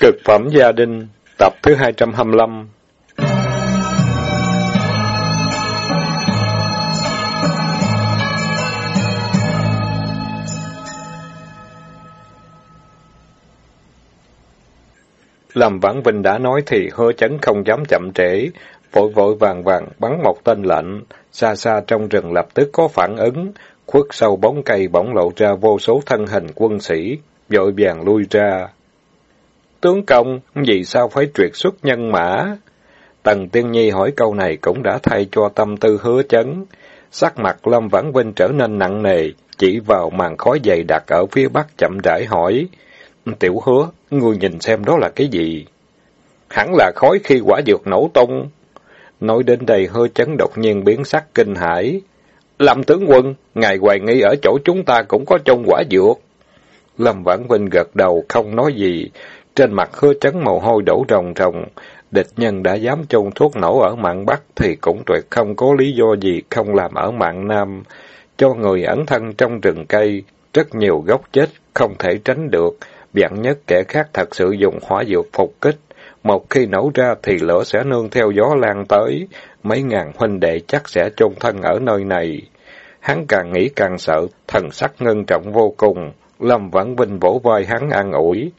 Cực phẩm gia đình, tập thứ 225 Lâm Vãn Vinh đã nói thì hơ chấn không dám chậm trễ, vội vội vàng vàng bắn một tên lệnh, xa xa trong rừng lập tức có phản ứng, khuất sau bóng cây bỗng lộ ra vô số thân hình quân sĩ, vội vàng lui ra. Tướng công, vì sao phải truyệt xuất nhân mã? Tần Tiên Nhi hỏi câu này cũng đã thay cho tâm tư hứa chấn. Sắc mặt Lâm Vãn Vinh trở nên nặng nề, chỉ vào màn khói dày đặc ở phía bắc chậm rãi hỏi. Tiểu hứa, ngươi nhìn xem đó là cái gì? Hẳn là khói khi quả dược nổ tung. Nói đến đây hơi chấn đột nhiên biến sắc kinh hãi. Lâm tướng quân, ngài hoài nghi ở chỗ chúng ta cũng có trong quả dược. Lâm Vãn Vinh gật đầu, không nói gì. Trên mặt hứa chấn mồ hôi đổ rồng rồng. Địch nhân đã dám chôn thuốc nổ ở mạng Bắc thì cũng tuyệt không có lý do gì không làm ở mạng Nam. Cho người ẩn thân trong rừng cây, rất nhiều gốc chết, không thể tránh được. Vạn nhất kẻ khác thật sự dùng hỏa dược phục kích. Một khi nổ ra thì lửa sẽ nương theo gió lan tới. Mấy ngàn huynh đệ chắc sẽ chôn thân ở nơi này. Hắn càng nghĩ càng sợ, thần sắc ngân trọng vô cùng. Lâm Vãn Vinh vỗ vai hắn an ủi.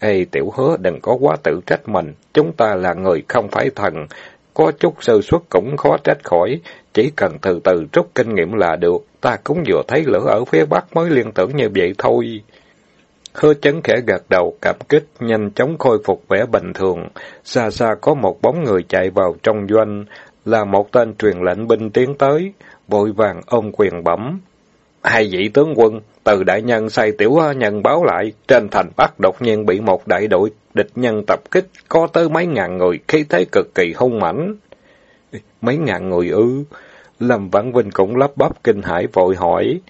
Ê tiểu hứa đừng có quá tự trách mình, chúng ta là người không phải thần, có chút sơ suất cũng khó trách khỏi, chỉ cần từ từ rút kinh nghiệm là được, ta cũng vừa thấy lửa ở phía bắc mới liên tưởng như vậy thôi. Hứa chấn khẽ gật đầu, cảm kích, nhanh chóng khôi phục vẻ bình thường. Xa xa có một bóng người chạy vào trong doanh, là một tên truyền lệnh binh tiến tới, vội vàng ôm quyền bẩm. Hai vị tướng quân, từ đại nhân sai tiểu nhân báo lại, trên thành Bắc đột nhiên bị một đại đội địch nhân tập kích, có tới mấy ngàn người, khí thế cực kỳ hung mãnh. Mấy ngàn người ư? Lâm Vãn Vinh cũng lắp bắp kinh hãi vội hỏi,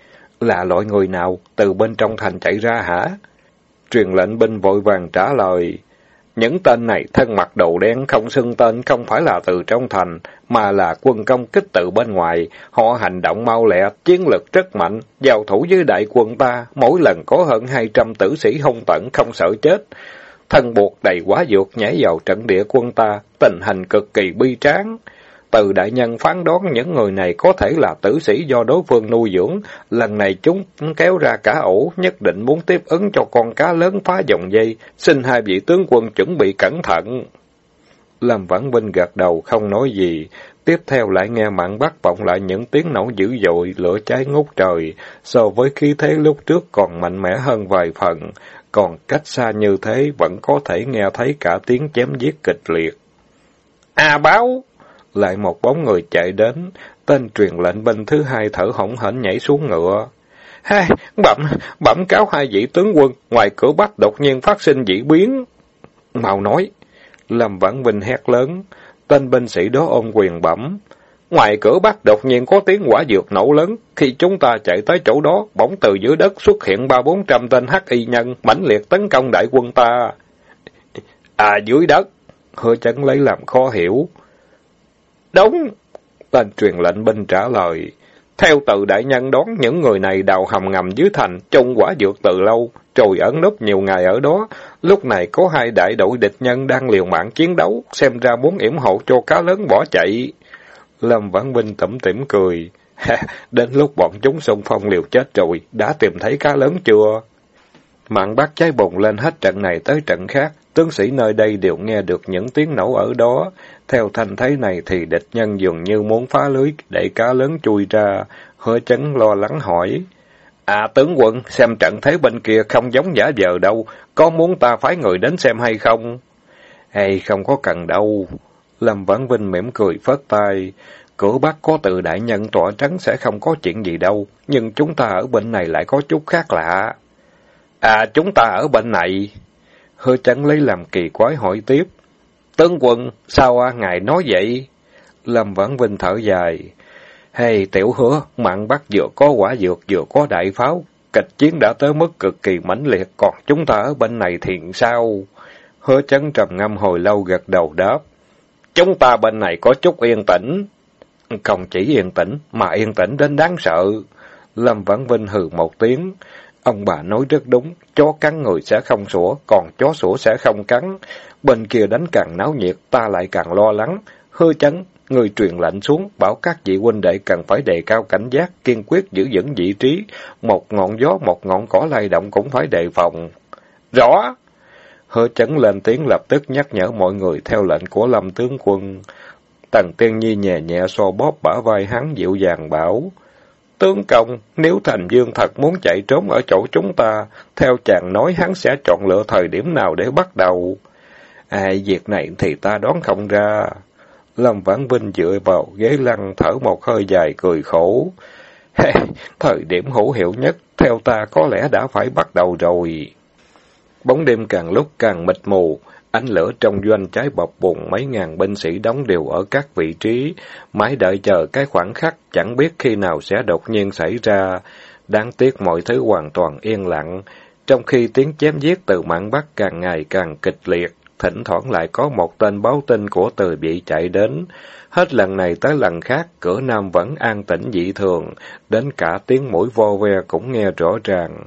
là loại người nào từ bên trong thành chạy ra hả? Truyền lệnh binh vội vàng trả lời, những tên này thân mặc đồ đen không xưng tên không phải là từ trong thành, mà là quân công kích từ bên ngoài. Họ hành động mau lẹ, chiến lực rất mạnh, giao thủ với đại quân ta, mỗi lần có hơn hai trăm tử sĩ hung tận không sợ chết. Thân buộc đầy quá dược nhảy vào trận địa quân ta, tình hình cực kỳ bi tráng. Từ đại nhân phán đoán những người này có thể là tử sĩ do đối phương nuôi dưỡng, lần này chúng kéo ra cả ổ, nhất định muốn tiếp ứng cho con cá lớn phá dòng dây, xin hai vị tướng quân chuẩn bị cẩn thận. Lâm Vãn Vinh gật đầu không nói gì, tiếp theo lại nghe mạng bắt vọng lại những tiếng nổ dữ dội, lửa cháy ngút trời, so với khí thế lúc trước còn mạnh mẽ hơn vài phần, còn cách xa như thế vẫn có thể nghe thấy cả tiếng chém giết kịch liệt. A báo! Lại một bóng người chạy đến, tên truyền lệnh binh thứ hai thở hổn hển nhảy xuống ngựa. Hai, bẩm, bẩm cáo hai vị tướng quân, ngoài cửa bắc đột nhiên phát sinh dị biến. Màu nói, Lâm Vãn Vinh hét lớn, tên binh sĩ đó ôm quyền bẩm. Ngoài cửa bắc đột nhiên có tiếng quả dược nổ lớn, khi chúng ta chạy tới chỗ đó, bỗng từ dưới đất xuất hiện ba bốn trăm tên hắc y nhân, mãnh liệt tấn công đại quân ta. À dưới đất, hứa chấn lấy làm khó hiểu. Đúng, tên truyền lệnh binh trả lời. Theo từ đại nhân đón những người này đào hầm ngầm dưới thành, trông quả dược từ lâu, trồi ẩn núp nhiều ngày ở đó. Lúc này có hai đại đội địch nhân đang liều mạng chiến đấu, xem ra muốn yểm hộ cho cá lớn bỏ chạy. Lâm Vãn Vinh tẩm tỉm cười. Đến lúc bọn chúng xung phong liều chết rồi, đã tìm thấy cá lớn chưa? Mạng bắt cháy bùng lên hết trận này tới trận khác, tướng sĩ nơi đây đều nghe được những tiếng nổ ở đó. Theo thanh thế này thì địch nhân dường như muốn phá lưới để cá lớn chui ra. Hứa chấn lo lắng hỏi. À tướng quân, xem trận thế bên kia không giống giả vờ đâu, có muốn ta phái người đến xem hay không? Hay không có cần đâu. Lâm Vãn Vinh mỉm cười phớt tay. Cửa Bắc có từ đại nhân tỏa trắng sẽ không có chuyện gì đâu, nhưng chúng ta ở bên này lại có chút khác lạ. À, chúng ta ở bên này. Hứa chấn lấy làm kỳ quái hỏi tiếp. Tướng quân, sao à, ngài nói vậy? Lâm Vãn Vinh thở dài. Hey, tiểu hứa, mặn bắt vừa có quả dược vừa có đại pháo. Kịch chiến đã tới mức cực kỳ mãnh liệt, còn chúng ta ở bên này thì sao? Hứa chấn trầm ngâm hồi lâu gật đầu đáp. Chúng ta bên này có chút yên tĩnh. Không chỉ yên tĩnh, mà yên tĩnh đến đáng sợ. Lâm Vãn Vinh hừ một tiếng. Ông bà nói rất đúng, chó cắn người sẽ không sủa, còn chó sủa sẽ không cắn. Bên kia đánh càng náo nhiệt, ta lại càng lo lắng. Hư chấn, người truyền lệnh xuống, bảo các vị huynh đệ cần phải đề cao cảnh giác, kiên quyết giữ vững vị trí. Một ngọn gió, một ngọn cỏ lay động cũng phải đề phòng. Rõ! Hứa chấn lên tiếng lập tức nhắc nhở mọi người theo lệnh của lâm tướng quân. Tần Tiên Nhi nhẹ nhẹ so bóp bả vai hắn dịu dàng bảo. Tướng công, nếu Thành Dương thật muốn chạy trốn ở chỗ chúng ta, theo chàng nói hắn sẽ chọn lựa thời điểm nào để bắt đầu. à việc này thì ta đoán không ra. Lâm Vãn Vinh dựa vào ghế lăn thở một hơi dài cười khổ. Hey, thời điểm hữu hiệu nhất, theo ta có lẽ đã phải bắt đầu rồi. Bóng đêm càng lúc càng mịt mù, ánh lửa trong doanh trái bọc bùng mấy ngàn binh sĩ đóng đều ở các vị trí, mãi đợi chờ cái khoảng khắc chẳng biết khi nào sẽ đột nhiên xảy ra. Đáng tiếc mọi thứ hoàn toàn yên lặng, trong khi tiếng chém giết từ mạn Bắc càng ngày càng kịch liệt, thỉnh thoảng lại có một tên báo tin của từ bị chạy đến. Hết lần này tới lần khác, cửa Nam vẫn an tĩnh dị thường, đến cả tiếng mũi vo ve cũng nghe rõ ràng.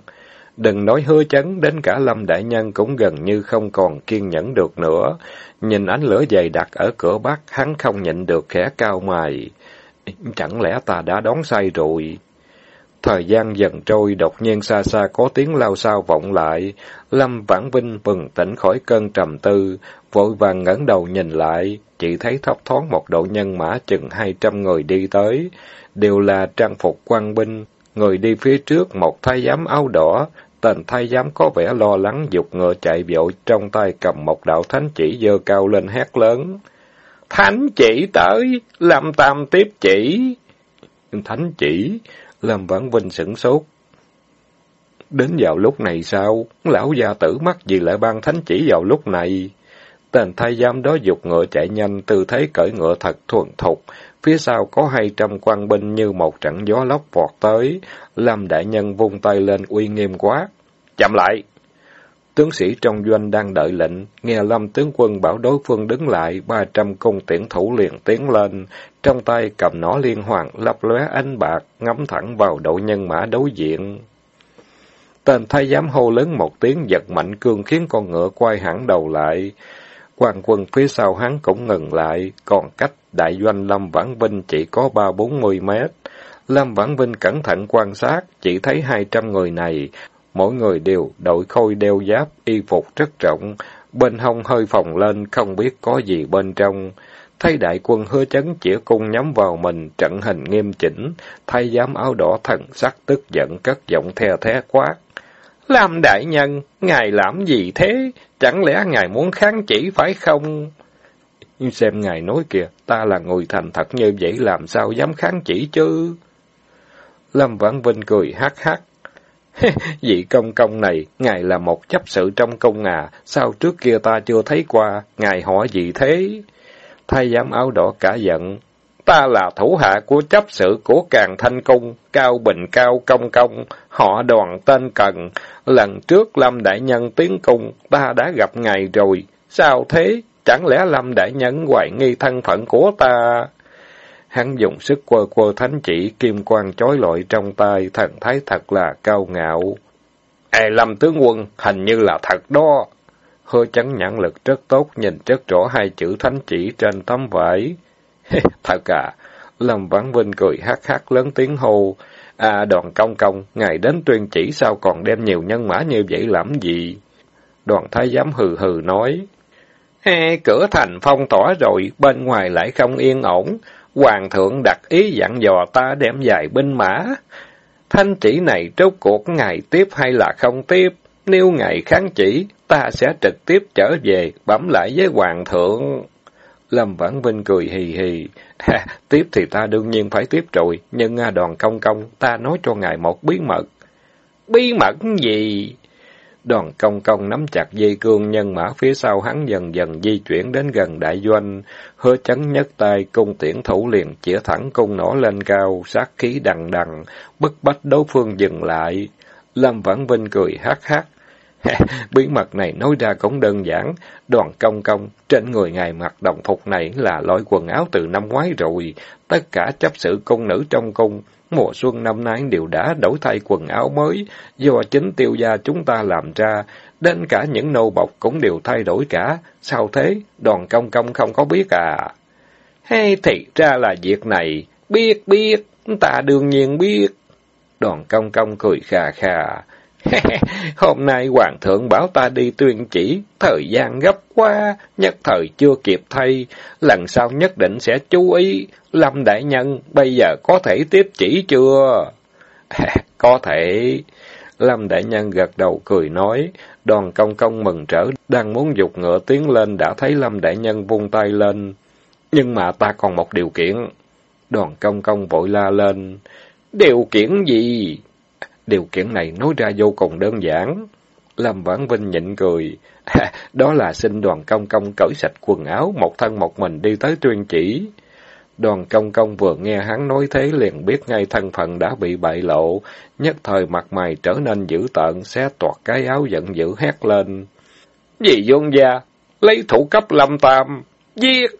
Đừng nói hứa chấn, đến cả Lâm Đại Nhân cũng gần như không còn kiên nhẫn được nữa. Nhìn ánh lửa dày đặc ở cửa bắc, hắn không nhịn được khẽ cao mày. Chẳng lẽ ta đã đón sai rồi? Thời gian dần trôi, đột nhiên xa xa có tiếng lao sao vọng lại. Lâm Vãn Vinh bừng tỉnh khỏi cơn trầm tư, vội vàng ngẩng đầu nhìn lại, chỉ thấy thấp thoáng một đội nhân mã chừng hai trăm người đi tới. Đều là trang phục quan binh, người đi phía trước một thái giám áo đỏ, Tên thái giám có vẻ lo lắng dục ngựa chạy vội, trong tay cầm một đạo thánh chỉ dơ cao lên hét lớn. Thánh chỉ tới, làm Tam tiếp chỉ. Thánh chỉ, làm Vãn Vinh sửng sốt. Đến vào lúc này sao? Lão gia tử mắc gì lại ban thánh chỉ vào lúc này? Tên thái giám đó dục ngựa chạy nhanh, tư thế cởi ngựa thật thuần thục. Phía sau có hai trăm quan binh như một trận gió lốc vọt tới. Lâm đại nhân vung tay lên uy nghiêm quá. Chậm lại! Tướng sĩ trong doanh đang đợi lệnh, nghe Lâm tướng quân bảo đối phương đứng lại, ba trăm cung tiễn thủ liền tiến lên, trong tay cầm nỏ liên hoàng lấp lóe ánh bạc, ngắm thẳng vào đội nhân mã đối diện. Tên thái giám hô lớn một tiếng giật mạnh cương khiến con ngựa quay hẳn đầu lại quan quân phía sau hắn cũng ngừng lại, còn cách đại doanh Lâm Vãn Vinh chỉ có ba bốn mươi mét. Lâm Vãn Vinh cẩn thận quan sát, chỉ thấy hai trăm người này, mỗi người đều đội khôi đeo giáp, y phục rất rộng, bên hông hơi phồng lên, không biết có gì bên trong. Thấy đại quân hứa chấn chỉ cung nhắm vào mình, trận hình nghiêm chỉnh, thay giám áo đỏ thần sắc tức giận cất giọng the thé quát. Làm đại nhân, ngài làm gì thế? Chẳng lẽ ngài muốn kháng chỉ phải không? Xem ngài nói kìa, ta là người thành thật như vậy làm sao dám kháng chỉ chứ? Lâm Vãn Vinh cười hát hát. Vị công công này, ngài là một chấp sự trong công à, sao trước kia ta chưa thấy qua, ngài hỏi gì thế? Thay giám áo đỏ cả giận, ta là thủ hạ của chấp sự của Càng Thanh Cung, Cao Bình Cao Công Công, họ đoàn tên Cần. Lần trước Lâm Đại Nhân tiến cung, ta đã gặp ngài rồi. Sao thế? Chẳng lẽ Lâm Đại Nhân hoài nghi thân phận của ta? Hắn dùng sức quơ quơ thánh chỉ, kim quang chói lọi trong tay, thần thái thật là cao ngạo. Ê Lâm tướng quân, hình như là thật đó. hơi chấn nhãn lực rất tốt, nhìn rất rõ hai chữ thánh chỉ trên tấm vải. thật à, Lâm Vãn Vinh cười hát hát lớn tiếng hô. À đoàn công công, ngài đến tuyên chỉ sao còn đem nhiều nhân mã như vậy làm gì? Đoàn thái giám hừ hừ nói. Ê, cửa thành phong tỏa rồi, bên ngoài lại không yên ổn. Hoàng thượng đặt ý dặn dò ta đem dài binh mã. Thanh chỉ này trốt cuộc ngài tiếp hay là không tiếp? Nếu ngài kháng chỉ, ta sẽ trực tiếp trở về, bấm lại với hoàng thượng. Lâm Vãn Vinh cười hì hì. Ha, tiếp thì ta đương nhiên phải tiếp rồi, nhưng à, đoàn công công, ta nói cho ngài một bí mật. Bí mật gì? Đoàn công công nắm chặt dây cương nhân mã phía sau hắn dần dần di chuyển đến gần đại doanh, hứa chấn nhất tay cung tiễn thủ liền chĩa thẳng cung nổ lên cao, sát khí đằng đằng, bức bách đối phương dừng lại. Lâm Vãn Vinh cười hát hát. Bí mật này nói ra cũng đơn giản, đoàn công công, trên người ngài mặc đồng phục này là loại quần áo từ năm ngoái rồi, tất cả chấp sự công nữ trong cung Mùa xuân năm nay đều đã đổi thay quần áo mới, do chính tiêu gia chúng ta làm ra, đến cả những nô bọc cũng đều thay đổi cả. Sao thế? Đoàn công công không có biết à? Hay thì ra là việc này, biết biết, ta đương nhiên biết. Đoàn công công cười khà khà. Hôm nay hoàng thượng bảo ta đi tuyên chỉ, thời gian gấp quá, nhất thời chưa kịp thay, lần sau nhất định sẽ chú ý. Lâm đại nhân, bây giờ có thể tiếp chỉ chưa? có thể. Lâm đại nhân gật đầu cười nói, đoàn công công mừng trở, đang muốn dục ngựa tiến lên đã thấy Lâm đại nhân vung tay lên. Nhưng mà ta còn một điều kiện. Đoàn công công vội la lên. Điều kiện gì? Điều kiện này nói ra vô cùng đơn giản. Lâm Vãn Vinh nhịn cười. đó là xin đoàn công công cởi sạch quần áo, một thân một mình đi tới tuyên chỉ. Đoàn công công vừa nghe hắn nói thế liền biết ngay thân phận đã bị bại lộ, nhất thời mặt mày trở nên dữ tợn, xé toạt cái áo giận dữ hét lên. Vì dương gia, lấy thủ cấp lâm tam, giết!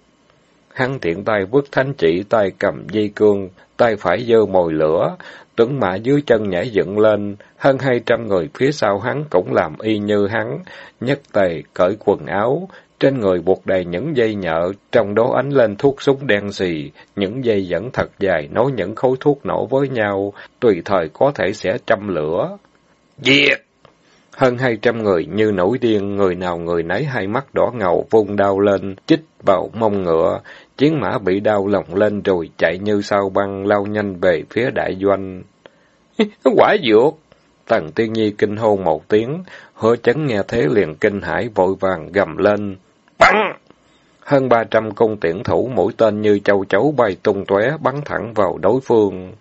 Hắn tiện tay vứt thánh chỉ, tay cầm dây cương, tay phải giơ mồi lửa, tuấn mã dưới chân nhảy dựng lên, hơn hai trăm người phía sau hắn cũng làm y như hắn, nhất tề cởi quần áo, trên người buộc đầy những dây nhợ, trong đó ánh lên thuốc súng đen xì, những dây dẫn thật dài nối những khối thuốc nổ với nhau, tùy thời có thể sẽ châm lửa. Diệt! Hơn hai trăm người như nổi điên, người nào người nấy hai mắt đỏ ngầu vung đau lên, chích vào mông ngựa, chiến mã bị đau lồng lên rồi chạy như sao băng lao nhanh về phía đại doanh. Quả dược! Tần Tiên Nhi kinh hô một tiếng, hứa chấn nghe thế liền kinh hãi vội vàng gầm lên. Bắn! Hơn ba trăm cung tiễn thủ mũi tên như châu chấu bay tung tóe bắn thẳng vào đối phương.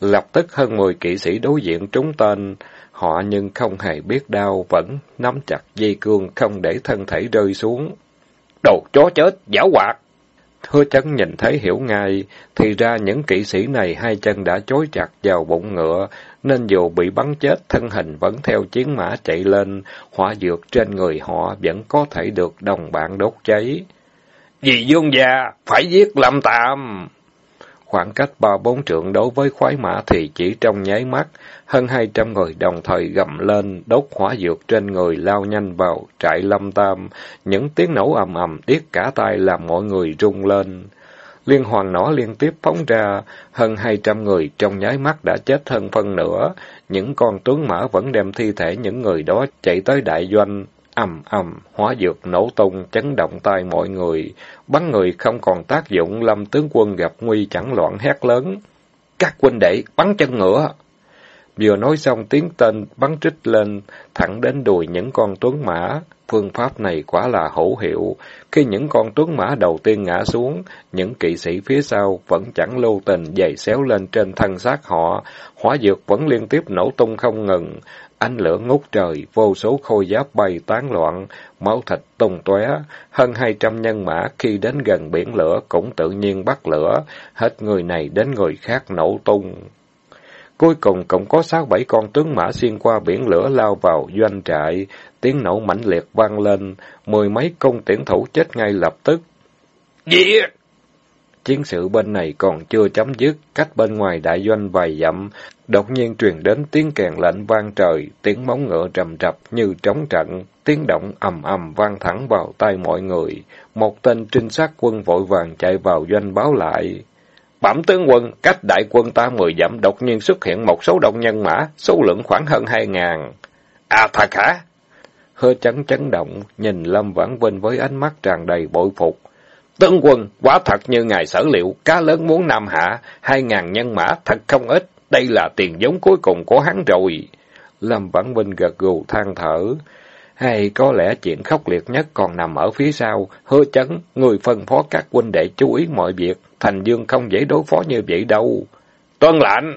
Lập tức hơn mười kỵ sĩ đối diện trúng tên, họ nhưng không hề biết đau, vẫn nắm chặt dây cương không để thân thể rơi xuống. Đồ chó chết, giả hoạt! Hứa chấn nhìn thấy hiểu ngay, thì ra những kỵ sĩ này hai chân đã chối chặt vào bụng ngựa, nên dù bị bắn chết, thân hình vẫn theo chiến mã chạy lên, hỏa dược trên người họ vẫn có thể được đồng bạn đốt cháy. Vì dương gia, phải giết Lâm Tam! Khoảng cách ba bốn trượng đối với khoái mã thì chỉ trong nháy mắt, hơn hai trăm người đồng thời gầm lên, đốt hỏa dược trên người lao nhanh vào trại Lâm Tam. Những tiếng nổ ầm ầm tiếc cả tay làm mọi người rung lên. Liên hoàn nỏ liên tiếp phóng ra, hơn hai trăm người trong nháy mắt đã chết hơn phân nửa. Những con tướng mã vẫn đem thi thể những người đó chạy tới đại doanh. ầm ầm, hóa dược nổ tung, chấn động tai mọi người. Bắn người không còn tác dụng, lâm tướng quân gặp nguy chẳng loạn hét lớn. Các quân đệ, bắn chân ngựa! Vừa nói xong tiếng tên bắn trích lên, thẳng đến đùi những con tuấn mã. Phương pháp này quả là hữu hiệu. Khi những con tuấn mã đầu tiên ngã xuống, những kỵ sĩ phía sau vẫn chẳng lưu tình dày xéo lên trên thân xác họ. Hỏa dược vẫn liên tiếp nổ tung không ngừng. Ánh lửa ngút trời, vô số khôi giáp bay tán loạn, máu thịt tung tóe. Hơn hai trăm nhân mã khi đến gần biển lửa cũng tự nhiên bắt lửa, hết người này đến người khác nổ tung. Cuối cùng cũng có sáu bảy con tướng mã xuyên qua biển lửa lao vào doanh trại, tiếng nổ mãnh liệt vang lên, mười mấy công tiễn thủ chết ngay lập tức. Giết! Chiến sự bên này còn chưa chấm dứt, cách bên ngoài đại doanh vài dặm, đột nhiên truyền đến tiếng kèn lệnh vang trời, tiếng móng ngựa trầm trập như trống trận, tiếng động ầm ầm vang thẳng vào tai mọi người. Một tên trinh sát quân vội vàng chạy vào doanh báo lại. Bẩm tướng quân, cách đại quân ta mười dặm đột nhiên xuất hiện một số đông nhân mã, số lượng khoảng hơn hai ngàn. À thật hả? Hơ chấn chấn động, nhìn Lâm Vãn Vinh với ánh mắt tràn đầy bội phục. Tướng quân, quá thật như ngài sở liệu, cá lớn muốn Nam Hạ, hai ngàn nhân mã thật không ít, đây là tiền giống cuối cùng của hắn rồi. Lâm Vãn Vinh gật gù than thở. Hay có lẽ chuyện khốc liệt nhất còn nằm ở phía sau, hứa chấn, người phân phó các huynh đệ chú ý mọi việc, Thành Dương không dễ đối phó như vậy đâu. Tuân lệnh!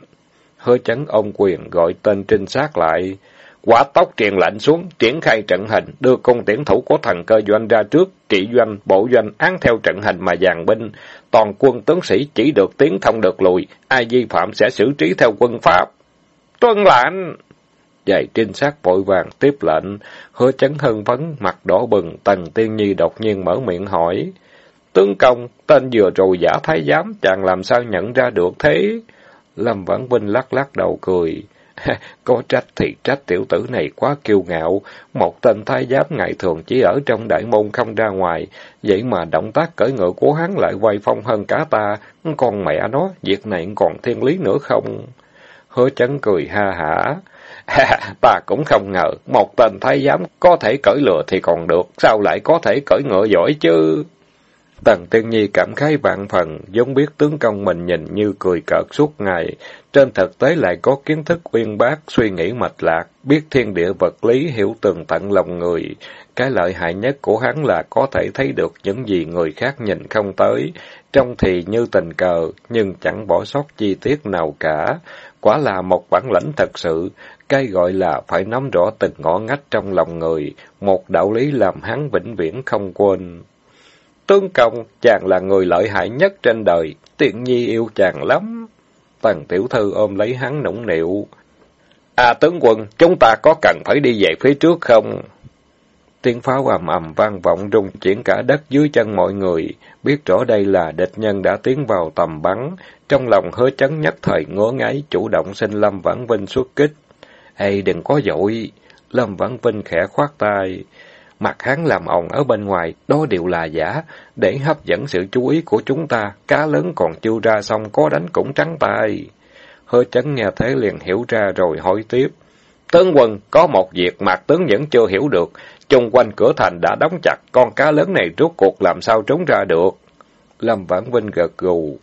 Hứa chấn ông quyền gọi tên trinh sát lại. Quả tóc truyền lệnh xuống, triển khai trận hình, đưa công tiễn thủ của thần cơ doanh ra trước, trị doanh, bộ doanh án theo trận hình mà dàn binh. Toàn quân tướng sĩ chỉ được tiến thông được lùi, ai vi phạm sẽ xử trí theo quân pháp. Tuân lệnh! Dạy trinh sát vội vàng tiếp lệnh, hứa chấn hân vấn mặt đỏ bừng, tần tiên nhi đột nhiên mở miệng hỏi. Tướng công, tên vừa rồi giả thái giám, chàng làm sao nhận ra được thế? Lâm Vãn Vinh lắc lắc đầu cười. Có trách thì trách tiểu tử này quá kiêu ngạo. Một tên thái giám ngày thường chỉ ở trong đại môn không ra ngoài. Vậy mà động tác cởi ngựa của hắn lại quay phong hơn cả ta. Con mẹ nó, việc này còn thiên lý nữa không? Hứa chấn cười ha hả. ta cũng không ngờ, một tên thái giám có thể cởi lừa thì còn được, sao lại có thể cởi ngựa giỏi chứ? Tần Tiên Nhi cảm khái vạn phần, giống biết tướng công mình nhìn như cười cợt suốt ngày, trên thực tế lại có kiến thức uyên bác, suy nghĩ mạch lạc, biết thiên địa vật lý, hiểu tường tận lòng người. Cái lợi hại nhất của hắn là có thể thấy được những gì người khác nhìn không tới, trong thì như tình cờ, nhưng chẳng bỏ sót chi tiết nào cả. Quả là một bản lãnh thật sự, cái gọi là phải nắm rõ từng ngõ ngách trong lòng người, một đạo lý làm hắn vĩnh viễn không quên. Tướng công, chàng là người lợi hại nhất trên đời, tiện nhi yêu chàng lắm. Tần tiểu thư ôm lấy hắn nũng nịu. À tướng quân, chúng ta có cần phải đi về phía trước không? Tiếng pháo ầm ầm vang vọng rung chuyển cả đất dưới chân mọi người, biết rõ đây là địch nhân đã tiến vào tầm bắn, trong lòng hứa chấn nhất thời ngứa ngáy, chủ động xin Lâm Vãn Vinh xuất kích. Hay đừng có dội! Lâm Vãn Vinh khẽ khoát tay. Mặt hắn làm ồn ở bên ngoài, đó đều là giả, để hấp dẫn sự chú ý của chúng ta, cá lớn còn chưa ra xong có đánh cũng trắng tay. hơi chấn nghe thế liền hiểu ra rồi hỏi tiếp. Tướng quân, có một việc mặt tướng vẫn chưa hiểu được, chung quanh cửa thành đã đóng chặt, con cá lớn này rốt cuộc làm sao trốn ra được? Lâm Vãn Vinh gật gù.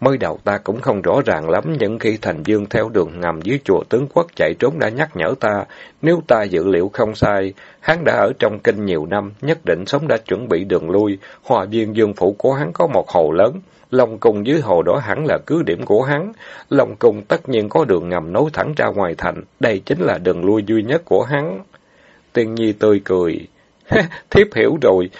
Mới đầu ta cũng không rõ ràng lắm, nhưng khi Thành Dương theo đường ngầm dưới chùa tướng quốc chạy trốn đã nhắc nhở ta, nếu ta dự liệu không sai, hắn đã ở trong kinh nhiều năm, nhất định sống đã chuẩn bị đường lui, hòa viên dương phủ của hắn có một hồ lớn, Long cung dưới hồ đó hẳn là cứ điểm của hắn, Long cung tất nhiên có đường ngầm nối thẳng ra ngoài thành, đây chính là đường lui duy nhất của hắn. Tiên Nhi tươi cười, thiếp hiểu rồi,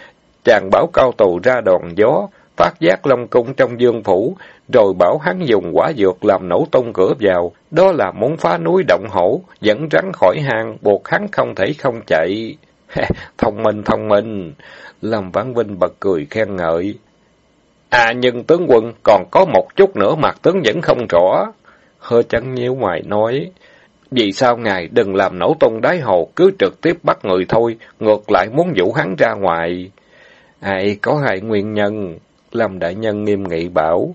chàng bảo cao tù ra đòn gió, phát giác Long cung trong dương phủ, rồi bảo hắn dùng quả dược làm nổ tung cửa vào, đó là muốn phá núi động hổ, dẫn rắn khỏi hang, buộc hắn không thể không chạy. thông minh, thông minh! Lâm Vãn Vinh bật cười khen ngợi. À, nhưng tướng quân còn có một chút nữa mặt tướng vẫn không rõ. Hơ chẳng nhíu mày nói. Vì sao ngài đừng làm nổ tung đáy hồ, cứ trực tiếp bắt người thôi, ngược lại muốn dụ hắn ra ngoài. Ai, có hai nguyên nhân. Lâm Đại Nhân nghiêm nghị bảo.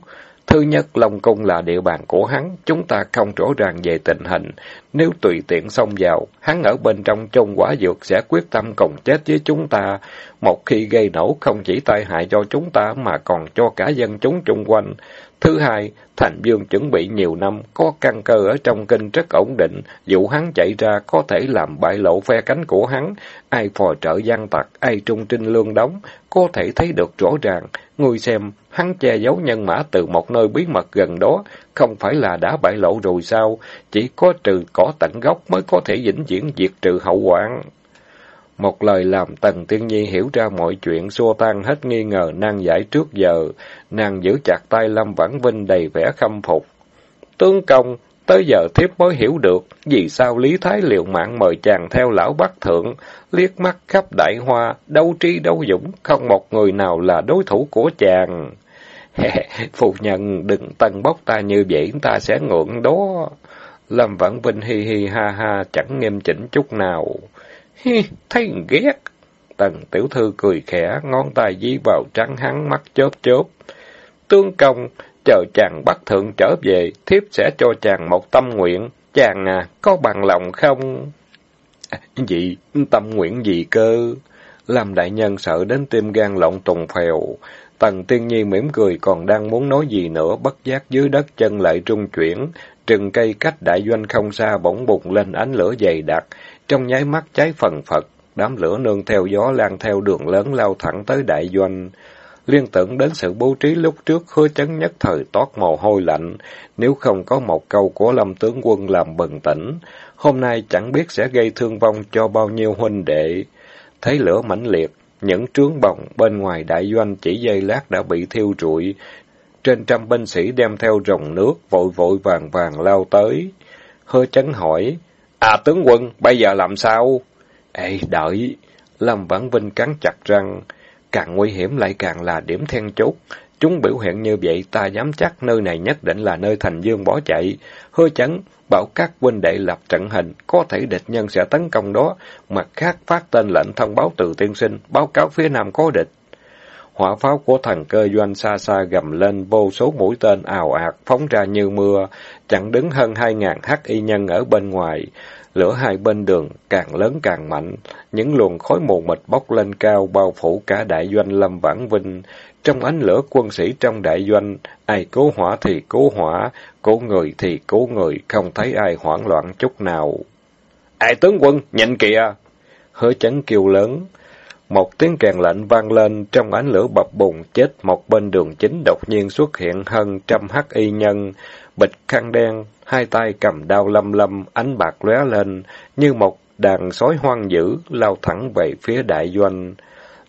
Thứ nhất, Long Cung là địa bàn của hắn, chúng ta không rõ ràng về tình hình. Nếu tùy tiện xông vào, hắn ở bên trong chôn quả dược sẽ quyết tâm cùng chết với chúng ta. Một khi gây nổ không chỉ tai hại cho chúng ta mà còn cho cả dân chúng chung quanh. Thứ hai, Thành Dương chuẩn bị nhiều năm, có căn cơ ở trong kinh rất ổn định, dụ hắn chạy ra có thể làm bại lộ phe cánh của hắn, ai phò trợ gian tặc, ai trung trinh lương đóng, có thể thấy được rõ ràng. Ngươi xem, hắn che giấu nhân mã từ một nơi bí mật gần đó, không phải là đã bại lộ rồi sao? Chỉ có trừ cỏ tận gốc mới có thể vĩnh viễn diệt trừ hậu hoạn. Một lời làm Tần Tiên Nhi hiểu ra mọi chuyện, xua tan hết nghi ngờ nàng giải trước giờ. Nàng giữ chặt tay Lâm Vãn Vinh đầy vẻ khâm phục. Tướng công, tới giờ thiếp mới hiểu được, vì sao Lý Thái liệu mạng mời chàng theo lão Bắc Thượng, liếc mắt khắp đại hoa, đâu tri đâu dũng, không một người nào là đối thủ của chàng. phụ nhân, đừng tân bốc ta như vậy, ta sẽ ngượng đó. Lâm Vãn Vinh hi hi ha ha, chẳng nghiêm chỉnh chút nào. Hi, thấy ghét. Tần tiểu thư cười khẽ, ngón tay dí vào trắng hắn mắt chớp chớp. Tương công, chờ chàng bắt thượng trở về, thiếp sẽ cho chàng một tâm nguyện. Chàng à, có bằng lòng không? À, gì? Tâm nguyện gì cơ? Làm đại nhân sợ đến tim gan lộn tùng phèo. Tần tiên nhi mỉm cười còn đang muốn nói gì nữa, bất giác dưới đất chân lại trung chuyển. trừng cây cách đại doanh không xa bỗng bùng lên ánh lửa dày đặc. Trong nháy mắt cháy phần phật, đám lửa nương theo gió lan theo đường lớn lao thẳng tới đại doanh. Liên tưởng đến sự bố trí lúc trước hứa chấn nhất thời toát mồ hôi lạnh, nếu không có một câu của lâm tướng quân làm bừng tỉnh, hôm nay chẳng biết sẽ gây thương vong cho bao nhiêu huynh đệ. Thấy lửa mãnh liệt, những trướng bồng bên ngoài đại doanh chỉ giây lát đã bị thiêu trụi Trên trăm binh sĩ đem theo rồng nước, vội vội vàng vàng lao tới. Hứa chấn hỏi, À tướng quân, bây giờ làm sao? Ê, đợi. Lâm Vãn Vinh cắn chặt răng. Càng nguy hiểm lại càng là điểm then chốt. Chúng biểu hiện như vậy, ta dám chắc nơi này nhất định là nơi thành dương bỏ chạy. Hứa chấn, bảo các huynh đệ lập trận hình, có thể địch nhân sẽ tấn công đó. Mặt khác phát tên lệnh thông báo từ tiên sinh, báo cáo phía nam có địch. Hỏa pháo của thần cơ doanh xa xa gầm lên, vô số mũi tên ào ạt, phóng ra như mưa, chặn đứng hơn hai ngàn hắc y nhân ở bên ngoài. Lửa hai bên đường càng lớn càng mạnh, những luồng khói mù mịt bốc lên cao bao phủ cả đại doanh Lâm Vãn Vinh. Trong ánh lửa quân sĩ trong đại doanh, ai cứu hỏa thì cứu hỏa, cứu người thì cứu người, không thấy ai hoảng loạn chút nào. Ai tướng quân, nhìn kìa! Hứa chấn kêu lớn. Một tiếng kèn lạnh vang lên, trong ánh lửa bập bùng chết một bên đường chính đột nhiên xuất hiện hơn trăm hắc y nhân, bịch khăn đen, hai tay cầm đao lâm lâm, ánh bạc lóe lên, như một đàn sói hoang dữ, lao thẳng về phía đại doanh.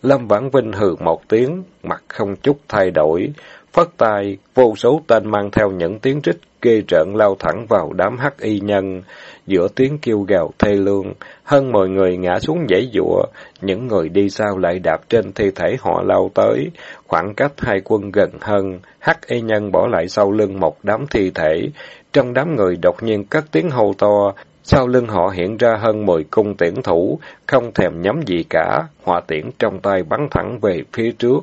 Lâm Vãn Vinh hừ một tiếng, mặt không chút thay đổi, phất tay, vô số tên mang theo những tiếng rít ghê rợn lao thẳng vào đám hắc y nhân. Giữa tiếng kêu gào thê lương, hơn mười người ngã xuống dãy dụa, những người đi sau lại đạp trên thi thể họ lao tới, khoảng cách hai quân gần hơn, hắc y nhân bỏ lại sau lưng một đám thi thể, trong đám người đột nhiên cất tiếng hô to, sau lưng họ hiện ra hơn mười cung tiễn thủ, không thèm nhắm gì cả, hỏa tiễn trong tay bắn thẳng về phía trước.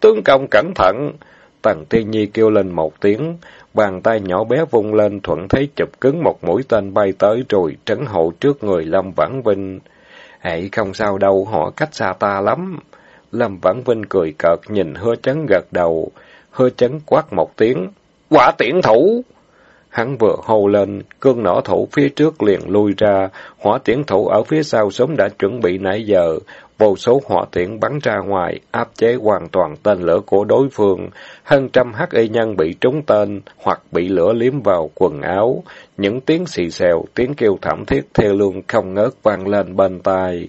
Tướng công cẩn thận! Tần Tiên Nhi kêu lên một tiếng, bàn tay nhỏ bé vung lên thuận thấy chụp cứng một mũi tên bay tới rồi trấn hộ trước người Lâm Vãn Vinh. hãy không sao đâu, họ cách xa ta lắm. Lâm Vãn Vinh cười cợt nhìn hứa chấn gật đầu, hứa chấn quát một tiếng, quả tiễn thủ! Hắn vừa hô lên, cương nỏ thủ phía trước liền lui ra, hỏa tiễn thủ ở phía sau sớm đã chuẩn bị nãy giờ, vô số hỏa tiễn bắn ra ngoài, áp chế hoàn toàn tên lửa của đối phương. Hơn trăm hắc y nhân bị trúng tên, hoặc bị lửa liếm vào quần áo. Những tiếng xì xèo, tiếng kêu thảm thiết theo luôn không ngớt vang lên bên tai.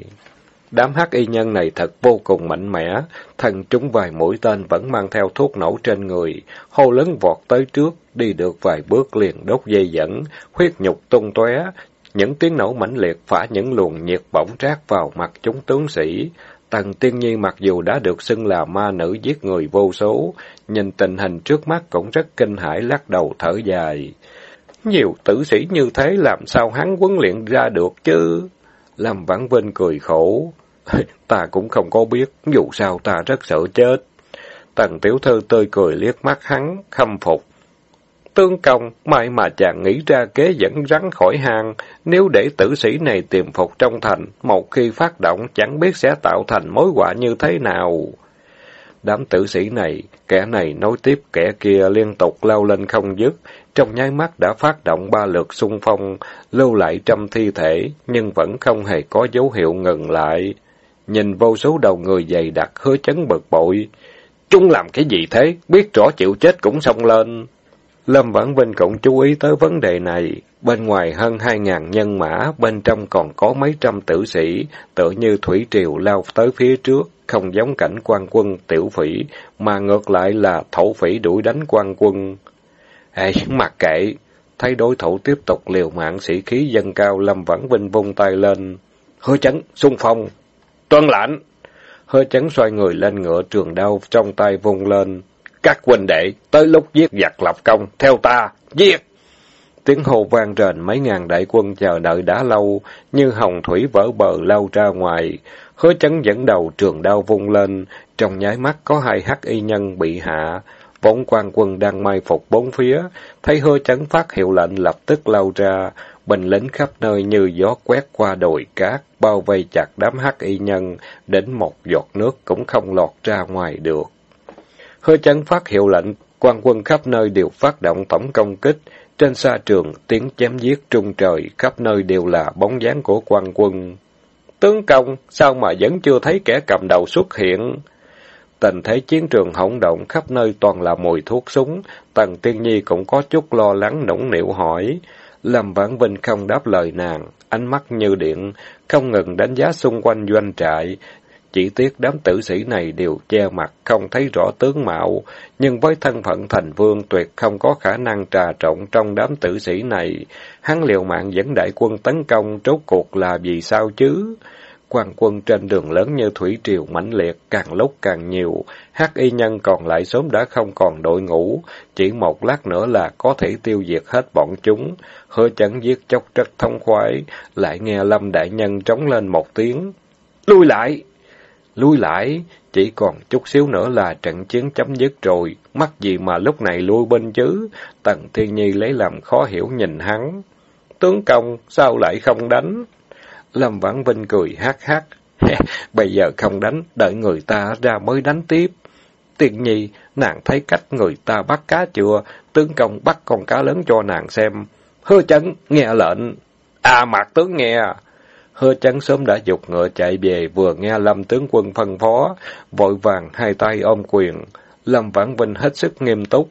Đám hắc y nhân này thật vô cùng mạnh mẽ, thần chúng vài mũi tên vẫn mang theo thuốc nổ trên người, hô lớn vọt tới trước, đi được vài bước liền đốt dây dẫn, huyết nhục tung tóe, những tiếng nổ mãnh liệt phả những luồng nhiệt bỏng rác vào mặt chúng tướng sĩ. Tần Tiên Nhi mặc dù đã được xưng là ma nữ giết người vô số, nhìn tình hình trước mắt cũng rất kinh hãi lắc đầu thở dài. Nhiều tử sĩ như thế làm sao hắn huấn luyện ra được chứ? Lâm Vãn Vinh cười khổ. ta cũng không có biết, dù sao ta rất sợ chết. Tần Tiểu Thư tươi cười liếc mắt hắn, khâm phục. Tương công, may mà chàng nghĩ ra kế dẫn rắn khỏi hang, nếu để tử sĩ này tìm phục trong thành, một khi phát động chẳng biết sẽ tạo thành mối họa như thế nào. Đám tử sĩ này, kẻ này nối tiếp kẻ kia liên tục lao lên không dứt, trong nháy mắt đã phát động ba lượt xung phong, lưu lại trăm thi thể, nhưng vẫn không hề có dấu hiệu ngừng lại. Nhìn vô số đầu người dày đặc hứa chấn bực bội. Chúng làm cái gì thế? Biết rõ chịu chết cũng xông lên. Lâm Vãn Vinh cũng chú ý tới vấn đề này. Bên ngoài hơn hai ngàn nhân mã, bên trong còn có mấy trăm tử sĩ, tự như thủy triều lao tới phía trước, không giống cảnh quan quân tiểu phỉ, mà ngược lại là thổ phỉ đuổi đánh quan quân. Ê, mặc kệ! Thấy đối thủ tiếp tục liều mạng sĩ khí dâng cao, Lâm Vãn Vinh vung tay lên. Hứa chấn, xung phong! Tuân lãnh! Hứa chấn xoay người lên ngựa trường đao trong tay vung lên. Các huynh đệ, tới lúc giết giặc lập công, theo ta, giết! Tiếng hô vang rền mấy ngàn đại quân chờ đợi đã lâu, như hồng thủy vỡ bờ lao ra ngoài. Hứa chấn dẫn đầu trường đao vung lên, trong nháy mắt có hai hắc y nhân bị hạ. Võng quan quân đang mai phục bốn phía, thấy hứa chấn phát hiệu lệnh lập tức lao ra, binh lính khắp nơi như gió quét qua đồi cát, bao vây chặt đám hắc y nhân, đến một giọt nước cũng không lọt ra ngoài được. Hứa chấn phát hiệu lệnh, quan quân khắp nơi đều phát động tổng công kích. Trên xa trường, tiếng chém giết trung trời, khắp nơi đều là bóng dáng của quan quân. Tướng công, sao mà vẫn chưa thấy kẻ cầm đầu xuất hiện? Tình thấy chiến trường hỗn động, khắp nơi toàn là mùi thuốc súng. Tần Tiên Nhi cũng có chút lo lắng nũng nịu hỏi. Lâm Vãn Vinh không đáp lời nàng, ánh mắt như điện, không ngừng đánh giá xung quanh doanh trại, chỉ tiếc đám tử sĩ này đều che mặt, không thấy rõ tướng mạo, nhưng với thân phận thành vương tuyệt không có khả năng trà trộn trong đám tử sĩ này. Hắn liều mạng dẫn đại quân tấn công, trốt cuộc là vì sao chứ? Quan quân trên đường lớn như thủy triều mãnh liệt, càng lúc càng nhiều. Hắc y nhân còn lại sớm đã không còn đội ngũ, chỉ một lát nữa là có thể tiêu diệt hết bọn chúng. Hứa chấn giết chóc rất thông khoái, lại nghe Lâm Đại Nhân trống lên một tiếng. Lui lại! Lui lại! Chỉ còn chút xíu nữa là trận chiến chấm dứt rồi, mắc gì mà lúc này lui bên chứ? Tần Thiên Nhi lấy làm khó hiểu nhìn hắn. Tướng công, sao lại không đánh? Lâm Vãn Vinh cười hát hát. Bây giờ không đánh, đợi người ta ra mới đánh tiếp. Tiên nhi, nàng thấy cách người ta bắt cá chưa? Tướng công bắt con cá lớn cho nàng xem. Hứa chấn, nghe lệnh. À, mạc tướng nghe. Hứa chấn sớm đã dục ngựa chạy về, vừa nghe Lâm tướng quân phân phó, vội vàng hai tay ôm quyền. Lâm Vãn Vinh hết sức nghiêm túc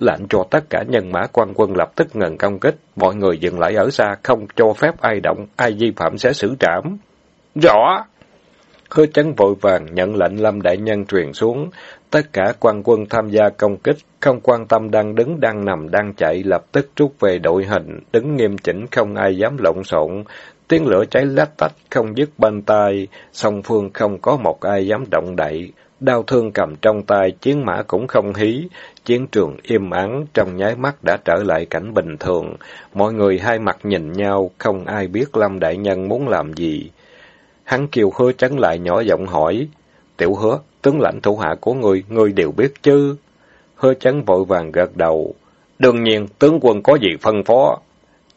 lệnh cho tất cả nhân mã quan quân lập tức ngừng công kích, mọi người dừng lại ở xa, không cho phép ai động, ai vi phạm sẽ xử trảm. Rõ! Hứa chấn vội vàng nhận lệnh Lâm Đại Nhân truyền xuống, tất cả quan quân tham gia công kích, không quan tâm đang đứng, đang nằm, đang chạy, lập tức rút về đội hình, đứng nghiêm chỉnh không ai dám lộn xộn, tiếng lửa cháy lách tách không dứt bên tai, song phương không có một ai dám động đậy. đau thương cầm trong tay, chiến mã cũng không hí, chiến trường im ắng, trong nháy mắt đã trở lại cảnh bình thường. Mọi người hai mặt nhìn nhau, không ai biết Lâm Đại Nhân muốn làm gì. Hắn kiều hứa chấn lại nhỏ giọng hỏi, Tiểu hứa, tướng lãnh thủ hạ của người, người đều biết chứ? Hứa chấn vội vàng gật đầu. Đương nhiên, tướng quân có gì phân phó?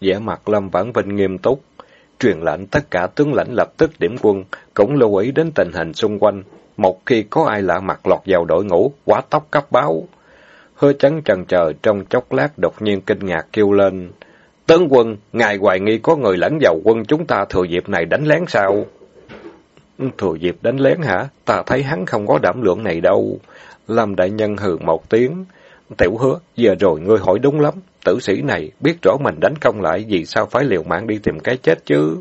vẻ mặt Lâm Vãn Vinh nghiêm túc. Truyền lệnh tất cả tướng lãnh lập tức điểm quân, cũng lưu ý đến tình hình xung quanh, một khi có ai lạ mặt lọt vào đội ngũ, quá tóc cấp báo. Hứa chấn trần chờ trong chốc lát đột nhiên kinh ngạc kêu lên. Tướng quân, ngài hoài nghi có người lẫn vào quân chúng ta thừa dịp này đánh lén sao? Thừa dịp đánh lén hả? Ta thấy hắn không có đảm lượng này đâu. Lâm đại nhân hừ một tiếng. Tiểu hứa, giờ rồi ngươi hỏi đúng lắm. Tử sĩ này biết rõ mình đánh không lại, vì sao phải liều mạng đi tìm cái chết chứ?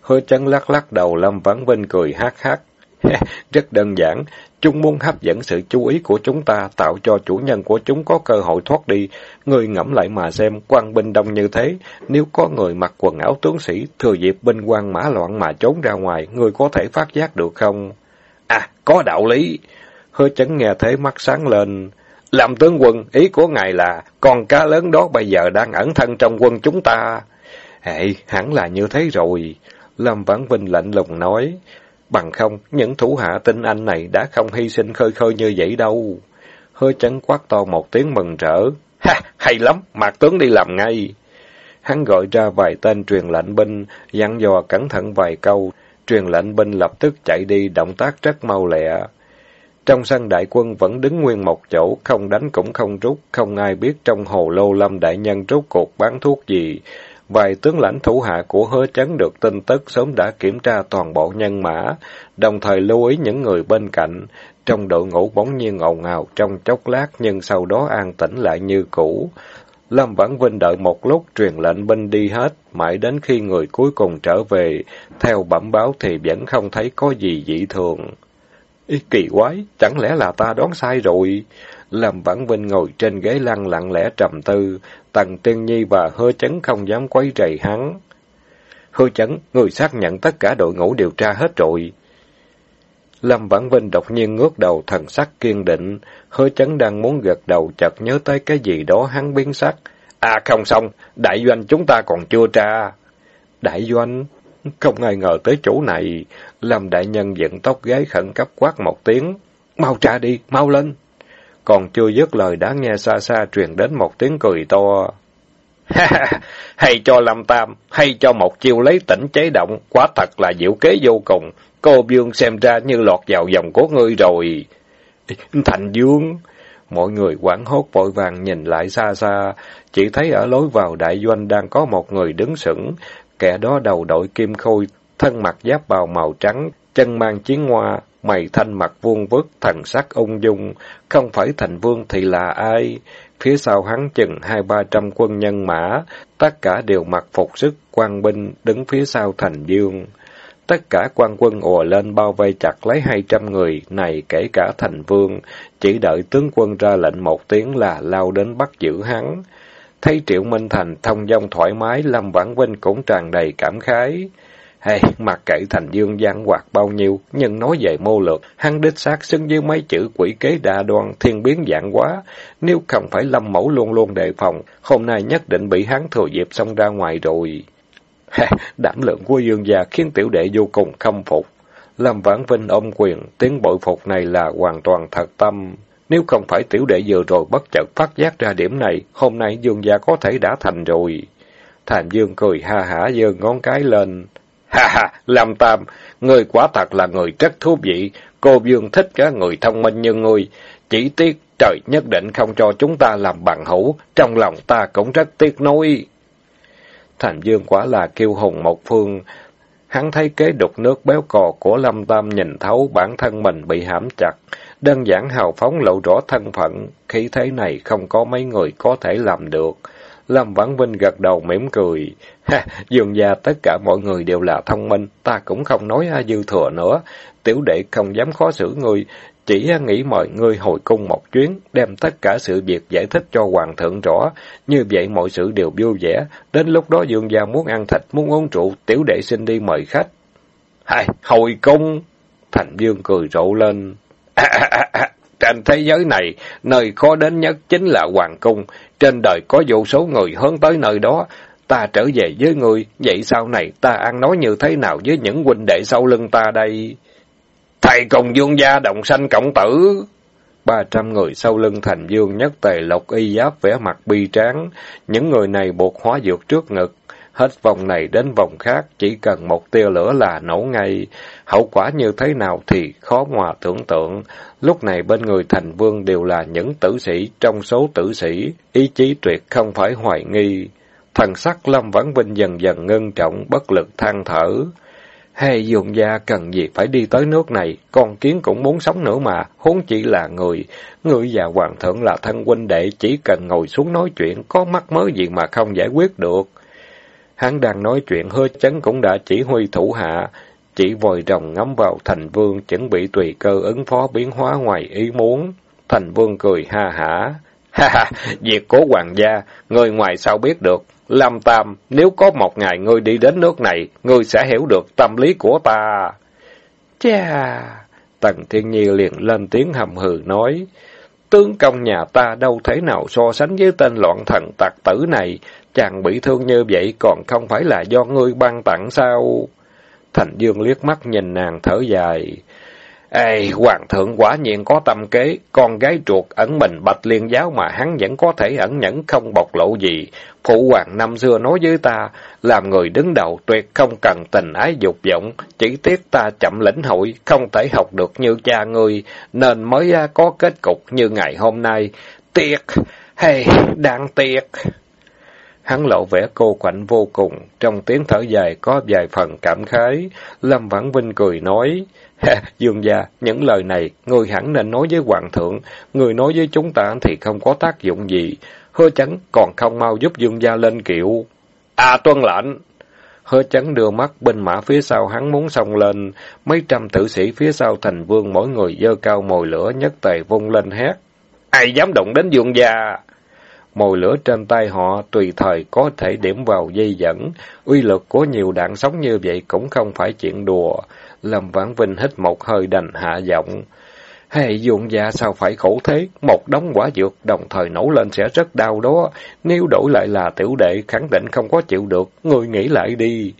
Hứa chấn lắc lắc đầu, Lâm Vãn Vinh cười hát hát. Rất đơn giản, chúng muốn hấp dẫn sự chú ý của chúng ta, tạo cho chủ nhân của chúng có cơ hội thoát đi. Người ngẫm lại mà xem, quan binh đông như thế, nếu có người mặc quần áo tướng sĩ, thừa dịp binh quan mã loạn mà trốn ra ngoài, người có thể phát giác được không? À, có đạo lý. Hứa chấn nghe thế mắt sáng lên. Làm tướng quân, ý của ngài là, con cá lớn đó bây giờ đang ẩn thân trong quân chúng ta. Hệ, hẳn là như thế rồi. Lâm Vãn Vinh lạnh lùng nói. Bằng không, những thủ hạ tinh anh này đã không hy sinh khơi khơi như vậy đâu. Hơi chấn quát to một tiếng mừng rỡ. Ha, hay lắm, mạc tướng đi làm ngay. Hắn gọi ra vài tên truyền lệnh binh, dặn dò cẩn thận vài câu. Truyền lệnh binh lập tức chạy đi, động tác rất mau lẹ. Trong sân đại quân vẫn đứng nguyên một chỗ, không đánh cũng không rút, không ai biết trong hồ lô lâm đại nhân rút cuộc bán thuốc gì. Vài tướng lãnh thủ hạ của hứa chấn được tin tức sớm đã kiểm tra toàn bộ nhân mã, đồng thời lưu ý những người bên cạnh. Trong đội ngũ bỗng nhiên ồn ào trong chốc lát nhưng sau đó an tĩnh lại như cũ. Lâm Vãn Vinh đợi một lúc truyền lệnh binh đi hết, mãi đến khi người cuối cùng trở về, theo bẩm báo thì vẫn không thấy có gì dị thường. Ý kỳ quái, chẳng lẽ là ta đoán sai rồi? Lâm Vãn Vinh ngồi trên ghế lăn lặng lẽ trầm tư, Tần Tiên Nhi và Hứa Chấn không dám quấy rầy hắn. Hứa Chấn, người xác nhận tất cả đội ngũ điều tra hết rồi. Lâm Vãn Vinh đột nhiên ngước đầu thần sắc kiên định, Hứa Chấn đang muốn gật đầu chợt nhớ tới cái gì đó hắn biến sắc. À không xong, đại doanh chúng ta còn chưa tra. Đại doanh? Không ai ngờ tới chỗ này. Lâm đại nhân dựng tóc gái khẩn cấp quát một tiếng. Mau tra đi, mau lên. Còn chưa dứt lời đã nghe xa xa truyền đến một tiếng cười to. hay cho Lâm Tam, hay cho một chiêu lấy tỉnh chế động, quá thật là diệu kế vô cùng. Cô Dương xem ra như lọt vào dòng của ngươi rồi. Thành Dương! Mọi người quảng hốt vội vàng nhìn lại xa xa, chỉ thấy ở lối vào đại doanh đang có một người đứng sững, kẻ đó đầu đội kim khôi, thân mặc giáp bào màu trắng, chân mang chiến hoa, mày thanh mặt vuông vức, thần sắc ung dung, không phải thành vương thì là ai? Phía sau hắn chừng hai ba trăm quân nhân mã, tất cả đều mặc phục sức quan binh, đứng phía sau thành dương. Tất cả quan quân ùa lên bao vây chặt lấy hai trăm người, này kể cả thành vương, chỉ đợi tướng quân ra lệnh một tiếng là lao đến bắt giữ hắn. Thấy Triệu Minh Thành thông dong thoải mái, Lâm Vãn Vinh cũng tràn đầy cảm khái. Hey, mặc kệ thành dương gian hoạt bao nhiêu, nhưng nói về mô lược, hắn đích xác xứng với mấy chữ quỷ kế đa đoan, thiên biến dạng quá. Nếu không phải lâm mẫu luôn luôn đề phòng, hôm nay nhất định bị hắn thừa dịp xông ra ngoài rồi. Đảm lượng của dương gia khiến tiểu đệ vô cùng khâm phục. Lâm Vãn Vinh ôm quyền, tiếng bội phục này là hoàn toàn thật tâm. Nếu không phải tiểu đệ vừa rồi bất chợt phát giác ra điểm này, hôm nay dương gia có thể đã thành rồi. Thành dương cười ha hả giơ ngón cái lên. Ha ha, Lâm Tam, người quả thật là người rất thú vị. Cô Dương thích cả người thông minh như ngươi. Chỉ tiếc trời nhất định không cho chúng ta làm bằng hữu. Trong lòng ta cũng rất tiếc nuối. Thành Dương quả là kiêu hùng một phương. Hắn thấy kế đục nước béo cò của Lâm Tam nhìn thấu bản thân mình bị hãm chặt. Đơn giản hào phóng lộ rõ thân phận. Khí thế này không có mấy người có thể làm được. Lâm Vãn Vinh gật đầu mỉm cười. Ha, dường gia tất cả mọi người đều là thông minh, ta cũng không nói à, dư thừa nữa. Tiểu đệ không dám khó xử ngươi, chỉ nghĩ mời ngươi hồi cung một chuyến, đem tất cả sự việc giải thích cho hoàng thượng rõ. Như vậy mọi sự đều vui vẻ. Đến lúc đó dương gia muốn ăn thịt, muốn uống rượu, tiểu đệ xin đi mời khách. Hai, hồi cung! Thành Dương cười rộ lên. Trên thế giới này, nơi khó đến nhất chính là hoàng cung. Trên đời có vô số người hướng tới nơi đó. Ta trở về với người, vậy sau này ta ăn nói như thế nào với những huynh đệ sau lưng ta đây? Thầy cùng dương gia động sanh cộng tử. Ba trăm người sau lưng thành dương nhất tề lộc y giáp vẻ mặt bi tráng. Những người này buộc hóa dược trước ngực. Hết vòng này đến vòng khác, chỉ cần một tia lửa là nổ ngay. Hậu quả như thế nào thì khó mà tưởng tượng. Lúc này bên người thành vương đều là những tử sĩ trong số tử sĩ, ý chí tuyệt không phải hoài nghi. Thần sắc Lâm Vãn Vinh dần dần ngưng trọng, bất lực than thở. Hay dùng gia cần gì phải đi tới nước này, con kiến cũng muốn sống nữa mà, huống chỉ là người. Người và hoàng thượng là thân huynh đệ, chỉ cần ngồi xuống nói chuyện, có mắc mớ gì mà không giải quyết được. Hắn đang nói chuyện hứa chấn cũng đã chỉ huy thủ hạ, chỉ vòi rồng ngắm vào thành vương, chuẩn bị tùy cơ ứng phó biến hóa ngoài ý muốn. Thành vương cười ha hả. Ha ha, việc cố hoàng gia, người ngoài sao biết được. Lâm Tam, nếu có một ngày ngươi đi đến nước này, ngươi sẽ hiểu được tâm lý của ta. Chà! Tần Thiên Nhi liền lên tiếng hầm hừ nói. Tướng công nhà ta đâu thể nào so sánh với tên loạn thần tặc tử này. Chàng bị thương như vậy còn không phải là do ngươi ban tặng sao? Thành Dương liếc mắt nhìn nàng thở dài. Ê, hoàng thượng quả nhiên có tâm kế, con gái ruột ẩn mình bạch liên giáo mà hắn vẫn có thể ẩn nhẫn không bộc lộ gì. Phụ hoàng năm xưa nói với ta, làm người đứng đầu tuyệt không cần tình ái dục vọng, chỉ tiếc ta chậm lĩnh hội, không thể học được như cha ngươi, nên mới à, có kết cục như ngày hôm nay. Tiếc, hay, đáng tiếc. Hắn lộ vẻ cô quạnh vô cùng, trong tiếng thở dài có vài phần cảm khái. Lâm Vãn Vinh cười nói, Dương gia, những lời này, người hẳn nên nói với Hoàng thượng, người nói với chúng ta thì không có tác dụng gì. Hứa chấn còn không mau giúp Dương gia lên kiệu. À tuân lệnh! Hứa chấn đưa mắt bên mã phía sau hắn muốn xông lên, mấy trăm tử sĩ phía sau thành vương mỗi người dơ cao mồi lửa nhất tề vung lên hét. Ai dám động đến Dương gia? Mồi lửa trên tay họ tùy thời có thể điểm vào dây dẫn, uy lực của nhiều đạn sống như vậy cũng không phải chuyện đùa. Lâm Vãn Vinh hít một hơi đành hạ giọng. Hay dụng gia sao phải khổ thế, một đống quả dược đồng thời nổ lên sẽ rất đau đó, nếu đổi lại là tiểu đệ khẳng định không có chịu được, ngươi nghĩ lại đi.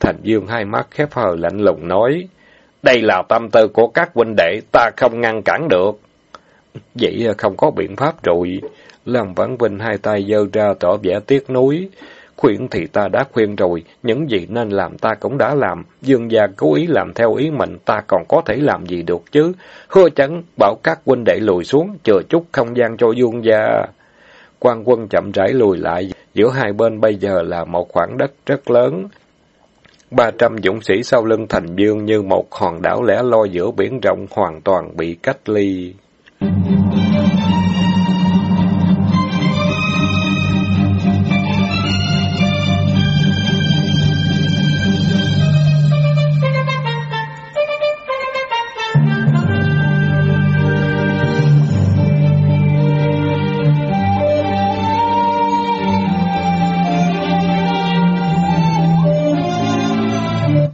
Thành Dương hai mắt khép hờ lạnh lùng nói, đây là tâm tư của các huynh đệ, ta không ngăn cản được. Vậy không có biện pháp rồi. Lâm Vãn Vinh hai tay giơ ra tỏ vẻ tiếc nuối. Khuyên thì ta đã khuyên rồi, những gì nên làm ta cũng đã làm, dương gia cố ý làm theo ý mình, ta còn có thể làm gì được chứ? Hứa chấn, bảo các huynh đệ lùi xuống, chờ chút không gian cho dương gia. quan quân chậm rãi lùi lại, giữa hai bên bây giờ là một khoảng đất rất lớn. Ba trăm dũng sĩ sau lưng thành dương như một hòn đảo lẻ loi giữa biển rộng hoàn toàn bị cách ly.